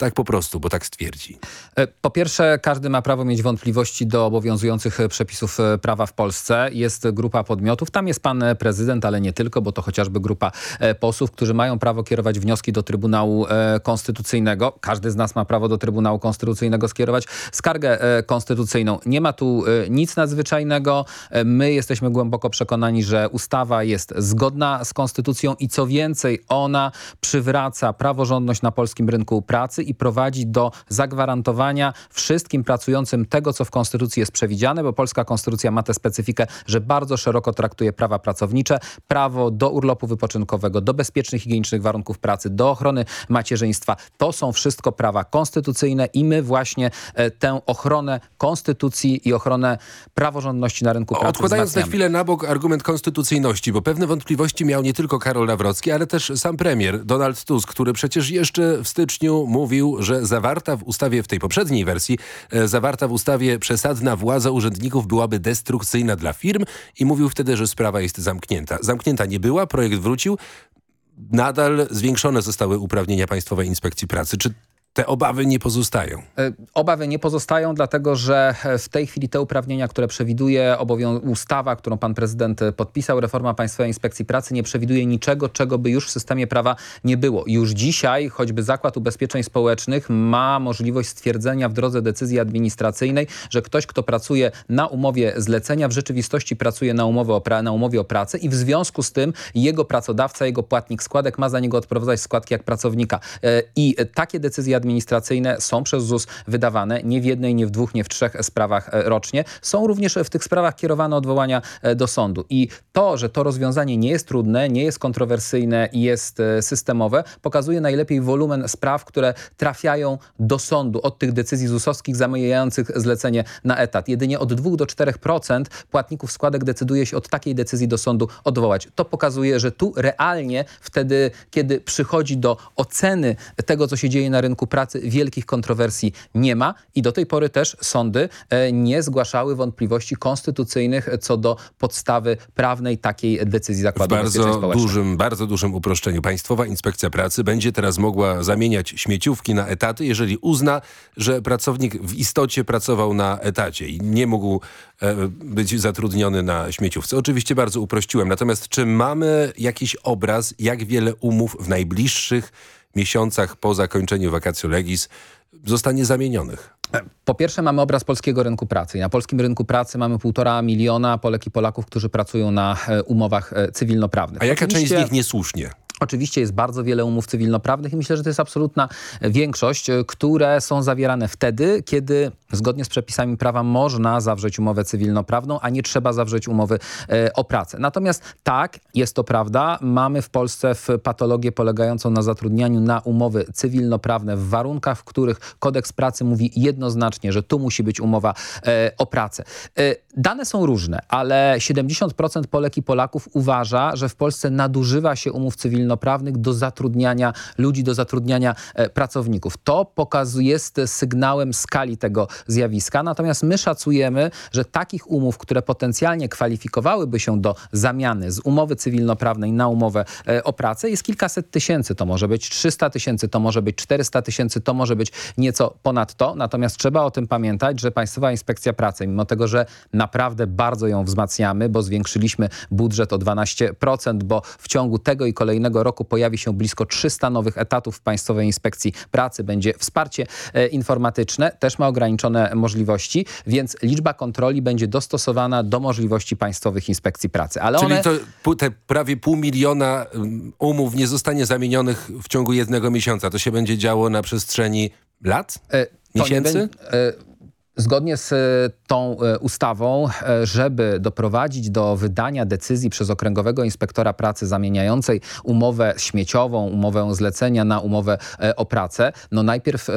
tak po prostu, bo tak stwierdzi. E, Po pierwsze, każdy ma prawo mieć wątpliwości do obowiązujących e, przepisów e, prawa w Polsce. Jest grupa podmiotów, tam jest pan prezydent, ale nie tylko, bo to chociażby grupa posłów, którzy mają prawo kierować wnioski do Trybunału Konstytucyjnego. Każdy z nas ma prawo do Trybunału Konstytucyjnego skierować skargę konstytucyjną. Nie ma tu nic nadzwyczajnego. My jesteśmy głęboko przekonani, że ustawa jest zgodna z konstytucją i co więcej, ona przywraca praworządność na polskim rynku pracy i prowadzi do zagwarantowania wszystkim pracującym tego, co w Konstytucji jest przewidziane, bo polska Konstytucja ma tę specyfikę, że bardzo szeroko traktuje prawa pracownicze, prawo do urlopu wypoczynkowego, do bezpiecznych, higienicznych warunków pracy, do ochrony macierzyństwa. To są wszystko prawa konstytucyjne i my właśnie e, tę ochronę konstytucji i ochronę praworządności na rynku pracy Odkładając na wzmacniamy. chwilę na bok argument konstytucyjności, bo pewne wątpliwości miał nie tylko Karol Nawrocki, ale też sam premier Donald Tusk, który przecież jeszcze w styczniu mówił, że zawarta w ustawie, w tej poprzedniej wersji, e, zawarta w ustawie przesadna władza urzędników byłaby destrukcyjna dla firm i mówił wtedy, że sprawa jest zamknięta. Zamknięta nie była, projekt wrócił. Nadal zwiększone zostały uprawnienia Państwowej Inspekcji Pracy. Czy te obawy nie pozostają? E, Obawy nie pozostają, dlatego że e, w tej chwili te uprawnienia, które przewiduje ustawa, którą pan prezydent e, podpisał, reforma Państwowej Inspekcji Pracy, nie przewiduje niczego, czego by już w systemie prawa nie było. Już dzisiaj choćby Zakład Ubezpieczeń Społecznych ma możliwość stwierdzenia w drodze decyzji administracyjnej, że ktoś, kto pracuje na umowie zlecenia, w rzeczywistości pracuje na, umowę o na umowie o pracę i w związku z tym jego pracodawca, jego płatnik składek ma za niego odprowadzać składki jak pracownika. I takie decyzje administracyjne są przez ZUS wydawane nie w jednej, nie w dwóch, nie w trzech sprawach e, rocznie. Są również w tych sprawach kierowane odwołania e, do sądu. I to, że to rozwiązanie nie jest trudne, nie jest kontrowersyjne i jest e, systemowe, pokazuje najlepiej wolumen spraw, które trafiają do sądu od tych decyzji ZUS-owskich zamykających zlecenie na etat. Jedynie od 2 do 4% płatników składek decyduje się od takiej decyzji do sądu odwołać. To pokazuje, że tu realnie wtedy, kiedy przychodzi do oceny tego, co się dzieje na rynku pracy, wielkich kontrowersji nie ma i do tej pory też sądy e, nie zgłaszały wątpliwości konstytucyjnych co do podstawy prawnej takiej decyzji W Zakładu Ubezpieczeń bardzo dużym, bardzo dużym uproszczeniu. Państwowa Inspekcja Pracy będzie teraz mogła zamieniać śmieciówki na etaty, jeżeli uzna, że pracownik w istocie pracował na etacie i nie mógł e, być zatrudniony na śmieciówce. Oczywiście bardzo uprościłem. Natomiast czy mamy jakiś obraz, jak wiele umów w najbliższych miesiącach po zakończeniu vacatio legis zostanie zamienionych? Po pierwsze mamy obraz polskiego rynku pracy. Na polskim rynku pracy mamy półtora miliona Polek i Polaków, którzy pracują na e, umowach e, cywilnoprawnych. A jaka część z Oczywiście- nich niesłusznie? Oczywiście jest bardzo wiele umów cywilnoprawnych i myślę, że to jest absolutna większość, e, które są zawierane wtedy, kiedy zgodnie z przepisami prawa można zawrzeć umowę cywilnoprawną, a nie trzeba zawrzeć umowy e, o pracę. Natomiast tak, jest to prawda, mamy w Polsce w patologię polegającą na zatrudnianiu na umowy cywilnoprawne w warunkach, w których kodeks pracy mówi jednoznacznie, że tu musi być umowa e, o pracę. E, dane są różne, ale 70% Polek i Polaków uważa, że w Polsce nadużywa się umów cywilnoprawnych do zatrudniania ludzi, do zatrudniania e, pracowników. To pokazuje, jest sygnałem skali tego zjawiska, natomiast my szacujemy, że takich umów, które potencjalnie kwalifikowałyby się do zamiany z umowy cywilnoprawnej na umowę e, o pracę jest kilkaset tysięcy. To może być 300 tysięcy, to może być 400 tysięcy, to może być nieco ponad to. Natomiast trzeba o tym pamiętać, że Państwowa Inspekcja Pracy, mimo tego, że naprawdę bardzo ją wzmacniamy, bo zwiększyliśmy budżet o 12%, bo w ciągu tego i kolejnego roku pojawi się blisko 300 nowych etatów w Państwowej Inspekcji Pracy, będzie wsparcie e, informatyczne, też ma możliwości, więc liczba kontroli będzie dostosowana do możliwości Państwowych Inspekcji Pracy. Ale Czyli one... to te prawie pół miliona um, umów nie zostanie zamienionych w ciągu jednego miesiąca. To się będzie działo na przestrzeni lat? E, to nie Miesięcy? Zgodnie z e, tą e, ustawą, e, żeby doprowadzić do wydania decyzji przez Okręgowego Inspektora Pracy zamieniającej umowę śmieciową, umowę zlecenia na umowę o pracę, no najpierw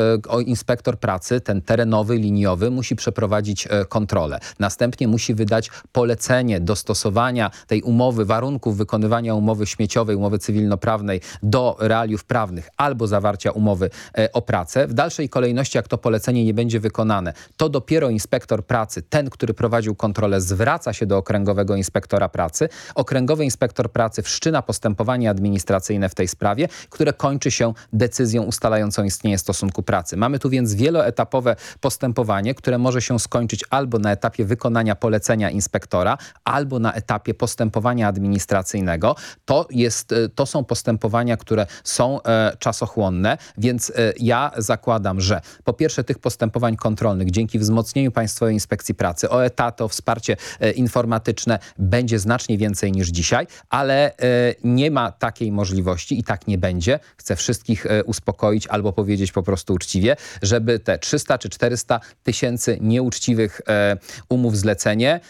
inspektor pracy, ten terenowy, liniowy, musi przeprowadzić kontrolę. Następnie musi wydać polecenie dostosowania tej umowy, warunków wykonywania umowy śmieciowej, umowy cywilnoprawnej do realiów prawnych albo zawarcia umowy o pracę. W dalszej kolejności, jak to polecenie nie będzie wykonane, to dopiero inspektor pracy, ten, który prowadził kontrolę, zwraca się do Okręgowego Inspektora Pracy. Okręgowy Inspektor Pracy wszczyna postępowanie administracyjne w tej sprawie, które kończy się decyzją ustalającą istnienie stosunku pracy. Mamy tu więc wieloetapowe postępowanie, które może się skończyć albo na etapie wykonania polecenia inspektora, albo na etapie postępowania administracyjnego. To, jest, e, to są postępowania, które są e, czasochłonne, więc e, ja zakładam, że po pierwsze tych postępowań kontrolnych dzięki wzmocnieniu Państwowej Inspekcji Pracy o etaty, o wsparcie e, informatyczne będzie znacznie więcej niż dzisiaj, ale e, nie ma takiej możliwości i tak nie będzie. Chcę wszystkich e, uspokoić albo powiedzieć po prostu uczciwie, żeby te 300 czy 400 tysięcy nieuczciwych umów zlecenie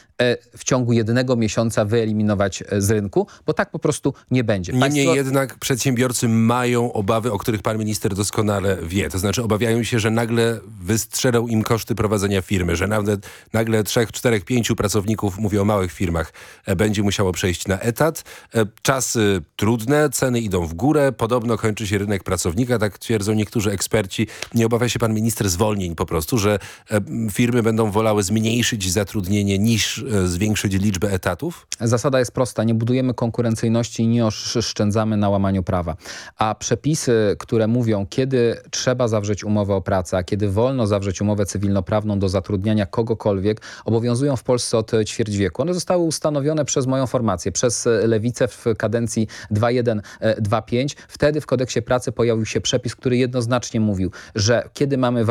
w ciągu jednego miesiąca wyeliminować e, z rynku, bo tak po prostu nie będzie. Niemniej Państwo- jednak przedsiębiorcy mają obawy, o których pan minister doskonale wie. To znaczy obawiają się, że nagle wystrzelą im koszty prowadzenia firmy, że nawet nagle trzech, czterech, pięciu pracowników, mówię o małych firmach, e, będzie musiało przejść na etat. E, Czasy trudne, ceny idą w górę, podobno kończy się rynek pracownika, tak twierdzą niektórzy eksperci. Nie obawia się pan minister zwolnień po prostu, że e, firmy będą wolały zmniejszyć zatrudnienie niż e, zwiększyć liczbę etatów? Zasada jest prosta. Nie budujemy konkurencyjności i nie oszczędzamy na łamaniu prawa. A przepisy, które mówią, kiedy trzeba zawrzeć umowę o pracę, a kiedy wolno zawrzeć umowę cywilnoprawną do zatrudniania kogokolwiek, obowiązują w Polsce od e, ćwierć wieku. One zostały ustanowione przez moją formację, przez e, Lewicę w kadencji 2.1.2.5. Wtedy w kodeksie pracy pojawił się przepis, który jednoznacznie mówił, że kiedy mamy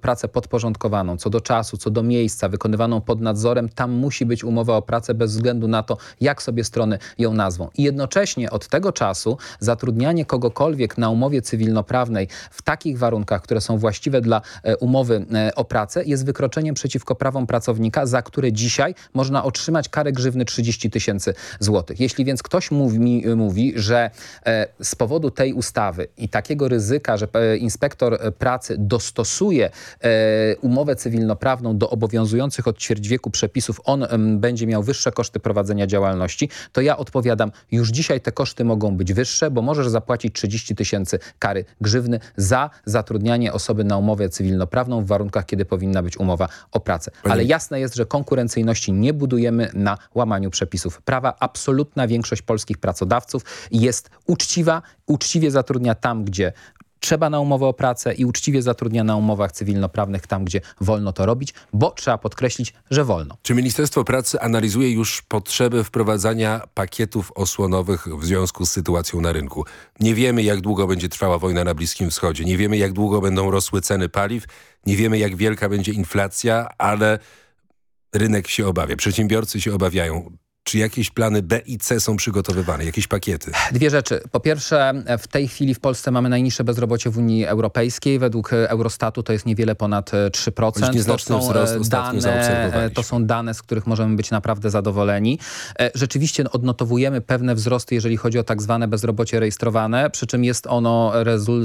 pracę podporządkowaną, co do czasu, co do miejsca, wykonywaną pod nadzorem, tam musi być umowa o pracę bez względu na to, jak sobie strony ją nazwą. I jednocześnie od tego czasu zatrudnianie kogokolwiek na umowie cywilnoprawnej w takich warunkach, które są właściwe dla e, umowy e, o pracę, jest wykroczeniem przeciwko prawom pracownika, za które dzisiaj można otrzymać karę grzywny 30 tysięcy złotych. Jeśli więc ktoś mówi, mi, mówi że e, z powodu tej ustawy i takiego ryzyka, że e, inspektor e, pracy dostosuje e, umowę cywilnoprawną do obowiązujących od ćwierć wieku przepisów, on będzie miał wyższe koszty prowadzenia działalności, to ja odpowiadam, już dzisiaj te koszty mogą być wyższe, bo możesz zapłacić 30 tysięcy kary grzywny za zatrudnianie osoby na umowę cywilnoprawną w warunkach, kiedy powinna być umowa o pracę. Ale jasne jest, że konkurencyjności nie budujemy na łamaniu przepisów prawa. Absolutna większość polskich pracodawców jest uczciwa, uczciwie zatrudnia tam, gdzie trzeba na umowę o pracę i uczciwie zatrudnia na umowach cywilnoprawnych tam, gdzie wolno to robić, bo trzeba podkreślić, że wolno. Czy Ministerstwo Pracy analizuje już potrzeby wprowadzania pakietów osłonowych w związku z sytuacją na rynku? Nie wiemy, jak długo będzie trwała wojna na Bliskim Wschodzie. Nie wiemy, jak długo będą rosły ceny paliw. Nie wiemy, jak wielka będzie inflacja, ale rynek się obawia. Przedsiębiorcy się obawiają. Czy jakieś plany B i C są przygotowywane? Jakieś pakiety? Dwie rzeczy. Po pierwsze, w tej chwili w Polsce mamy najniższe bezrobocie w Unii Europejskiej. Według Eurostatu to jest niewiele ponad e, 3%. Choć nieznaczny to są e, dane, e, to są dane, z których możemy być naprawdę zadowoleni. E, Rzeczywiście odnotowujemy pewne wzrosty, jeżeli chodzi o tak zwane bezrobocie rejestrowane, przy czym jest ono,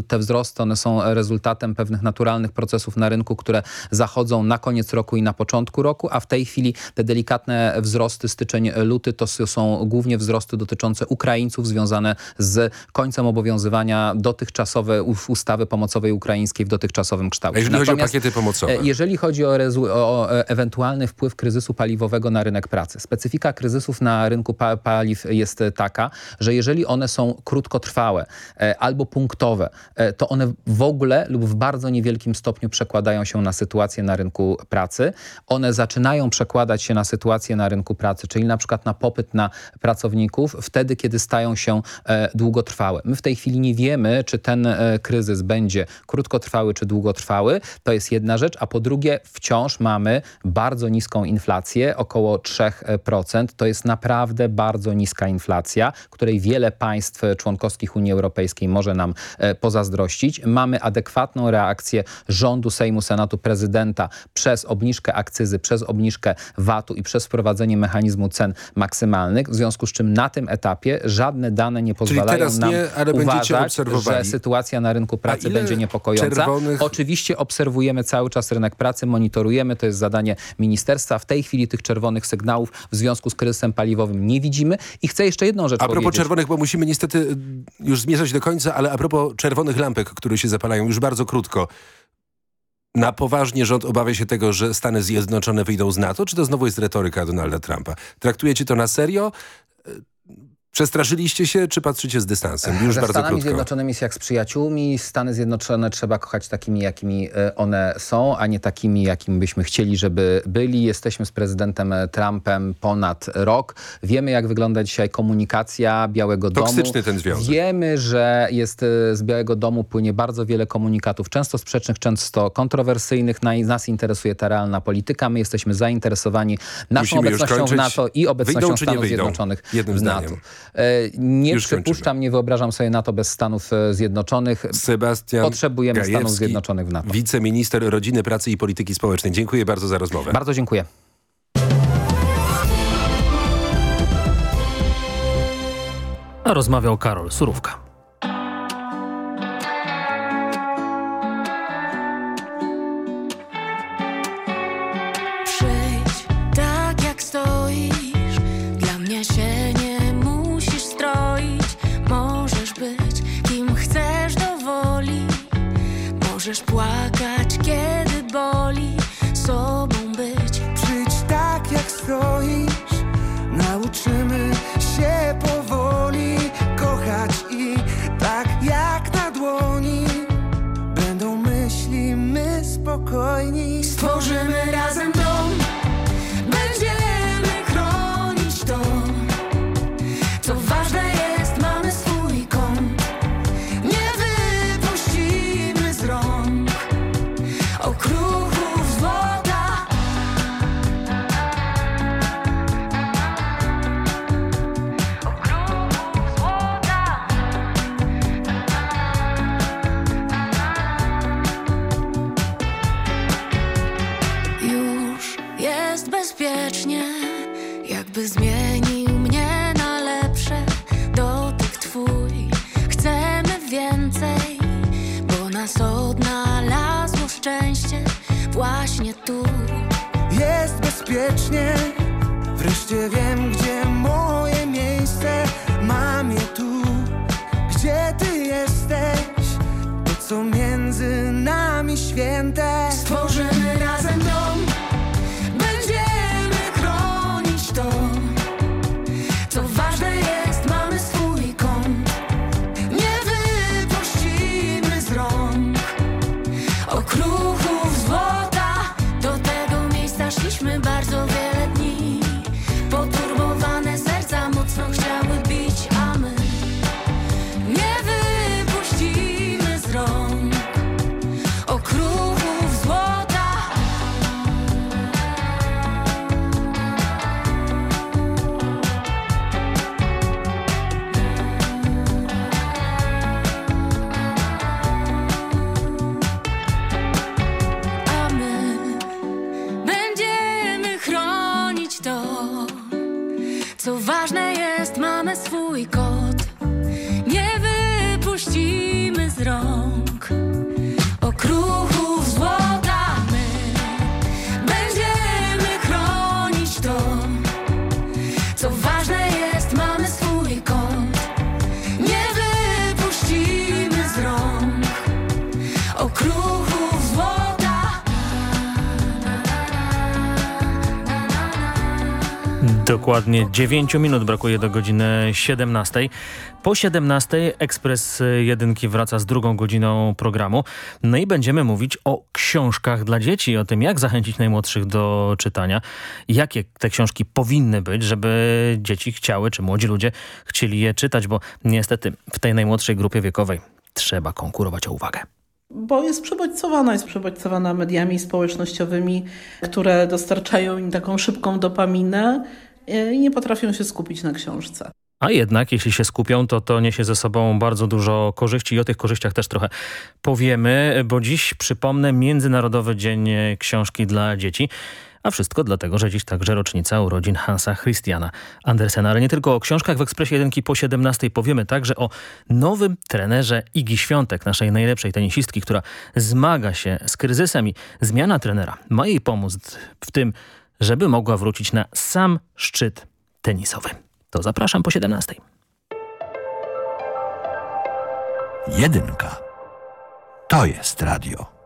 te wzrosty, one są rezultatem pewnych naturalnych procesów na rynku, które zachodzą na koniec roku i na początku roku, a w tej chwili te delikatne wzrosty styczeń, luty to są głównie wzrosty dotyczące Ukraińców związane z końcem obowiązywania dotychczasowej ustawy pomocowej ukraińskiej w dotychczasowym kształcie. Jeżeli chodzi o Natomiast, pakiety pomocowe? e, Jeżeli chodzi o, o ewentualny wpływ kryzysu paliwowego na rynek pracy, specyfika kryzysów na rynku pa paliw jest e, taka, że jeżeli one są krótkotrwałe e, albo punktowe, e, to one w ogóle lub w bardzo niewielkim stopniu przekładają się na sytuację na rynku pracy. One zaczynają przekładać się na sytuację na rynku pracy, czyli na przykład na popyt na pracowników wtedy, kiedy stają się e, długotrwałe. My w tej chwili nie wiemy, czy ten e, kryzys będzie krótkotrwały czy długotrwały. To jest jedna rzecz, a po drugie wciąż mamy bardzo niską inflację, około 3%. To jest naprawdę bardzo niska inflacja, której wiele państw członkowskich Unii Europejskiej może nam e, pozazdrościć. Mamy adekwatną reakcję rządu, Sejmu, Senatu, prezydenta przez obniżkę akcyzy, przez obniżkę VAT-u i przez wprowadzenie mechanizmu cen maksymalnych, w związku z czym na tym etapie żadne dane nie pozwalają nam nie, ale uważać, że sytuacja na rynku pracy będzie niepokojąca. czerwonych- Oczywiście obserwujemy cały czas rynek pracy, monitorujemy, to jest zadanie ministerstwa. W tej chwili tych czerwonych sygnałów w związku z kryzysem paliwowym nie widzimy i chcę jeszcze jedną rzecz A propos powiedzieć. czerwonych, bo musimy niestety już zmierzać do końca, ale a propos czerwonych lampek, które się zapalają już bardzo krótko. Na poważnie rząd obawia się tego, że Stany Zjednoczone wyjdą z NATO, czy to znowu jest retoryka Donalda Trumpa? Traktujecie to na serio? Przestraszyliście się, czy patrzycie z dystansem? Już Ze bardzo Stanami krótko. Zjednoczonymi jest jak z przyjaciółmi. Stany Zjednoczone trzeba kochać takimi, jakimi e, one są, a nie takimi, jakimi byśmy chcieli, żeby byli. Jesteśmy z prezydentem e, Trumpem ponad rok. Wiemy, jak wygląda dzisiaj komunikacja Białego Domu. Toksyczny ten związek. Wiemy, że jest e, z Białego Domu płynie bardzo wiele komunikatów, często sprzecznych, często kontrowersyjnych. Na- Nas interesuje ta realna polityka. My jesteśmy zainteresowani naszą Musimy obecnością w. NATO i obecnością Wyjdą Stanów? Zjednoczonych Jednym w zdaniem. NATO. E, Nie Już przypuszczam, nie wyobrażam sobie NATO bez Stanów e, Zjednoczonych. Sebastian Potrzebujemy Stanów Gajewski, Zjednoczonych w NATO. Wiceminister Rodziny, Pracy i Polityki Społecznej. Dziękuję bardzo za rozmowę. Bardzo dziękuję. A rozmawiał Karol Surówka. Możesz płakać kiedy boli Sobą być? Przyjdź tak jak stoisz, nauczymy się powoli kochać i tak jak na dłoni. Będą myśli my spokojni. Dokładnie 9 minut brakuje do godziny 17. Po 17 Ekspres Jedynki wraca z drugą godziną programu. No i będziemy mówić o książkach dla dzieci, o tym jak zachęcić najmłodszych do czytania, jakie te książki powinny być, żeby dzieci chciały, czy młodzi ludzie chcieli je czytać, bo niestety w tej najmłodszej grupie wiekowej trzeba konkurować o uwagę. bo jest przebodźcowana, jest przebodźcowana mediami społecznościowymi, które dostarczają im taką szybką dopaminę i nie potrafią się skupić na książce. A jednak, jeśli się skupią, to to niesie ze sobą bardzo dużo korzyści i o tych korzyściach też trochę powiemy, bo dziś, przypomnę, Międzynarodowy Dzień Książki dla Dzieci. A wszystko dlatego, że dziś także rocznica urodzin Hansa Christiana Andersena. Ale nie tylko o książkach w Ekspresie 1 po 17 powiemy także o nowym trenerze Igi Świątek, naszej najlepszej tenisistki, która zmaga się z kryzysem i zmiana trenera ma jej pomóc w tym, żeby mogła wrócić na sam szczyt tenisowy. To zapraszam po 17. Jedynka. To jest radio.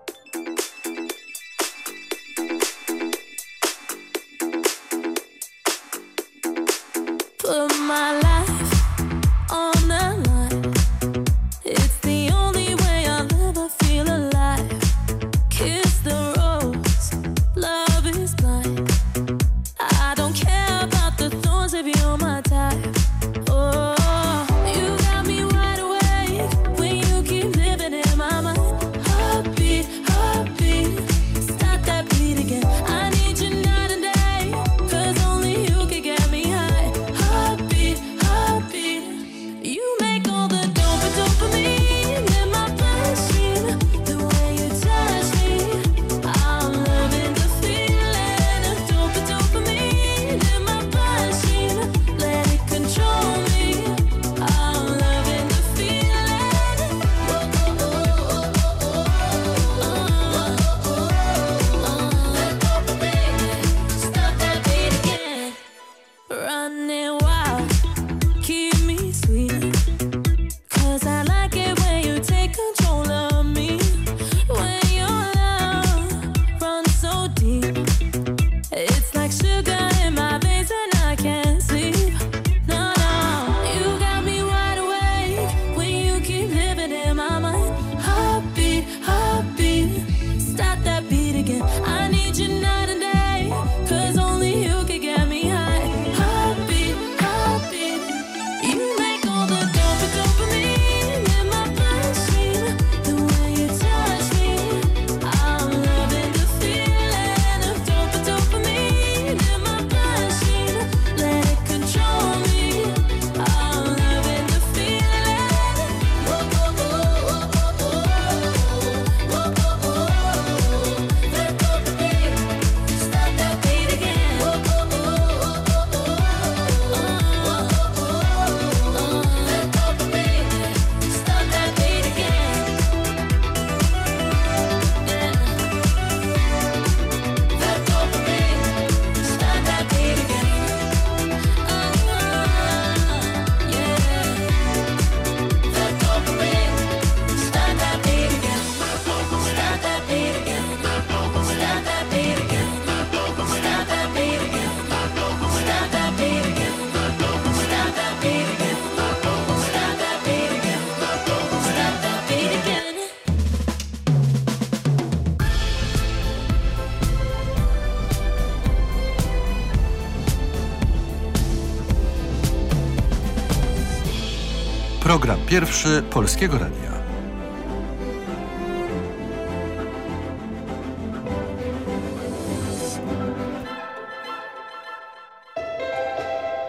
Pierwszy Polskiego Radia.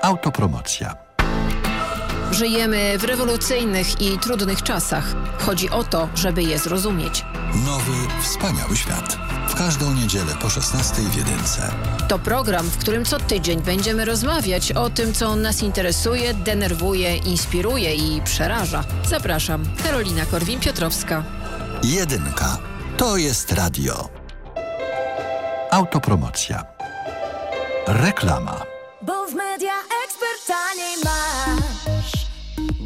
Autopromocja. Żyjemy w rewolucyjnych i trudnych czasach. Chodzi o to, żeby je zrozumieć. Nowy, wspaniały świat. Każdą niedzielę po 16 w Jedynce. To program, w którym co tydzień będziemy rozmawiać o tym, co nas interesuje, denerwuje, inspiruje i przeraża. Zapraszam, Karolina Korwin-Piotrowska. Jedynka. To jest radio. Autopromocja. Reklama.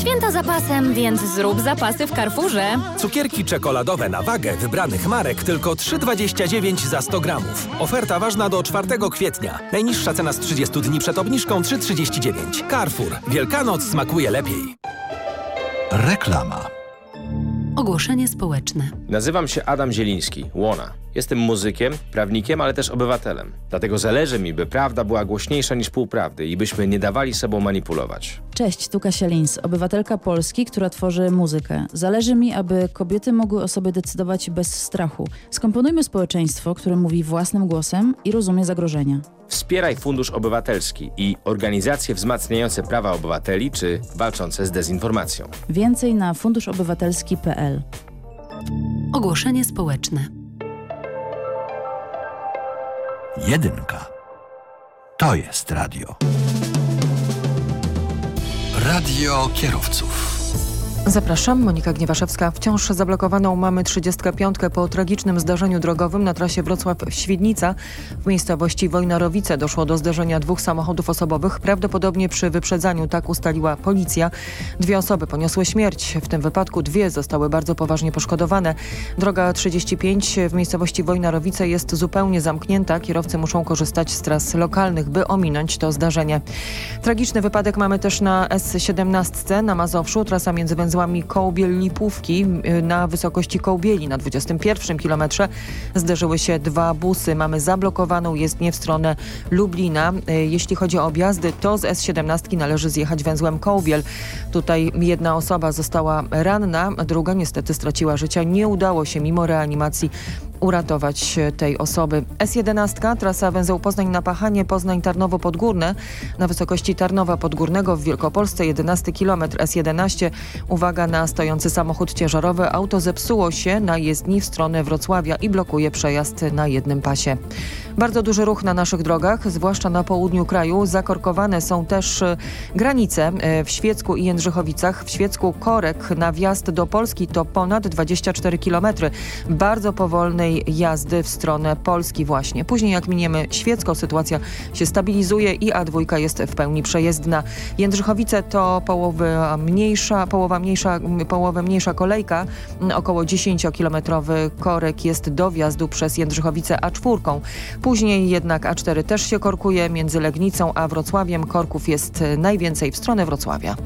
Święta zapasem, więc zrób zapasy w Carrefourze. Cukierki czekoladowe na wagę wybranych marek tylko 3,29 za 100 gramów. Oferta ważna do 4 kwietnia. Najniższa cena z 30 dni przed obniżką 3,39. Carrefour. Wielkanoc smakuje lepiej. Reklama. Ogłoszenie społeczne. Nazywam się Adam Zieliński, Łona. Jestem muzykiem, prawnikiem, ale też obywatelem. Dlatego zależy mi, by prawda była głośniejsza niż półprawdy i byśmy nie dawali sobą manipulować. Cześć, tu Kasia Lins, obywatelka Polski, która tworzy muzykę. Zależy mi, aby kobiety mogły o sobie decydować bez strachu. Skomponujmy społeczeństwo, które mówi własnym głosem i rozumie zagrożenia. Wspieraj Fundusz Obywatelski i organizacje wzmacniające prawa obywateli czy walczące z dezinformacją. Więcej na funduszobywatelski.pl Ogłoszenie społeczne. Jedynka. To jest radio. Radio kierowców. Zapraszam, Monika Gniewaszewska. Wciąż zablokowaną mamy 35 po tragicznym zdarzeniu drogowym na trasie Wrocław-Świdnica. W miejscowości Wojnarowice doszło do zderzenia dwóch samochodów osobowych, prawdopodobnie przy wyprzedzaniu, tak ustaliła policja. Dwie osoby poniosły śmierć. W tym wypadku dwie zostały bardzo poważnie poszkodowane. Droga 35 w miejscowości Wojnarowice jest zupełnie zamknięta. Kierowcy muszą korzystać z tras lokalnych, by ominąć to zdarzenie. Tragiczny wypadek mamy też na S17 na Mazowszu. Trasa między Kołbiel-Lipówki na wysokości Kołbieli na 21 kilometrze zderzyły się dwa busy. Mamy zablokowaną jezdnię w stronę Lublina. Jeśli chodzi o objazdy, to z S17 należy zjechać węzłem Kołbiel. Tutaj jedna osoba została ranna, druga niestety straciła życie. Nie udało się mimo reanimacji uratować tej osoby. S11, trasa węzeł Poznań na Pachanie, Poznań Tarnowo Podgórne na wysokości Tarnowa Podgórnego w Wielkopolsce 11 km S11. Uwaga na stojący samochód ciężarowy. Auto zepsuło się na jezdni w stronę Wrocławia i blokuje przejazd na jednym pasie. Bardzo duży ruch na naszych drogach, zwłaszcza na południu kraju. Zakorkowane są też granice w Świecku i Jędrzychowicach. W Świecku korek na wjazd do Polski to ponad 24 km. Bardzo jazdy w stronę Polski właśnie. Później jak miniemy Świecko, sytuacja się stabilizuje i A2 jest w pełni przejezdna. Jędrzychowice to połowa mniejsza, połowa mniejsza, połowę mniejsza kolejka. Około 10-kilometrowy korek jest do wjazdu przez Jędrzychowice A4. Później jednak A4 też się korkuje. Między Legnicą a Wrocławiem korków jest najwięcej w stronę Wrocławia.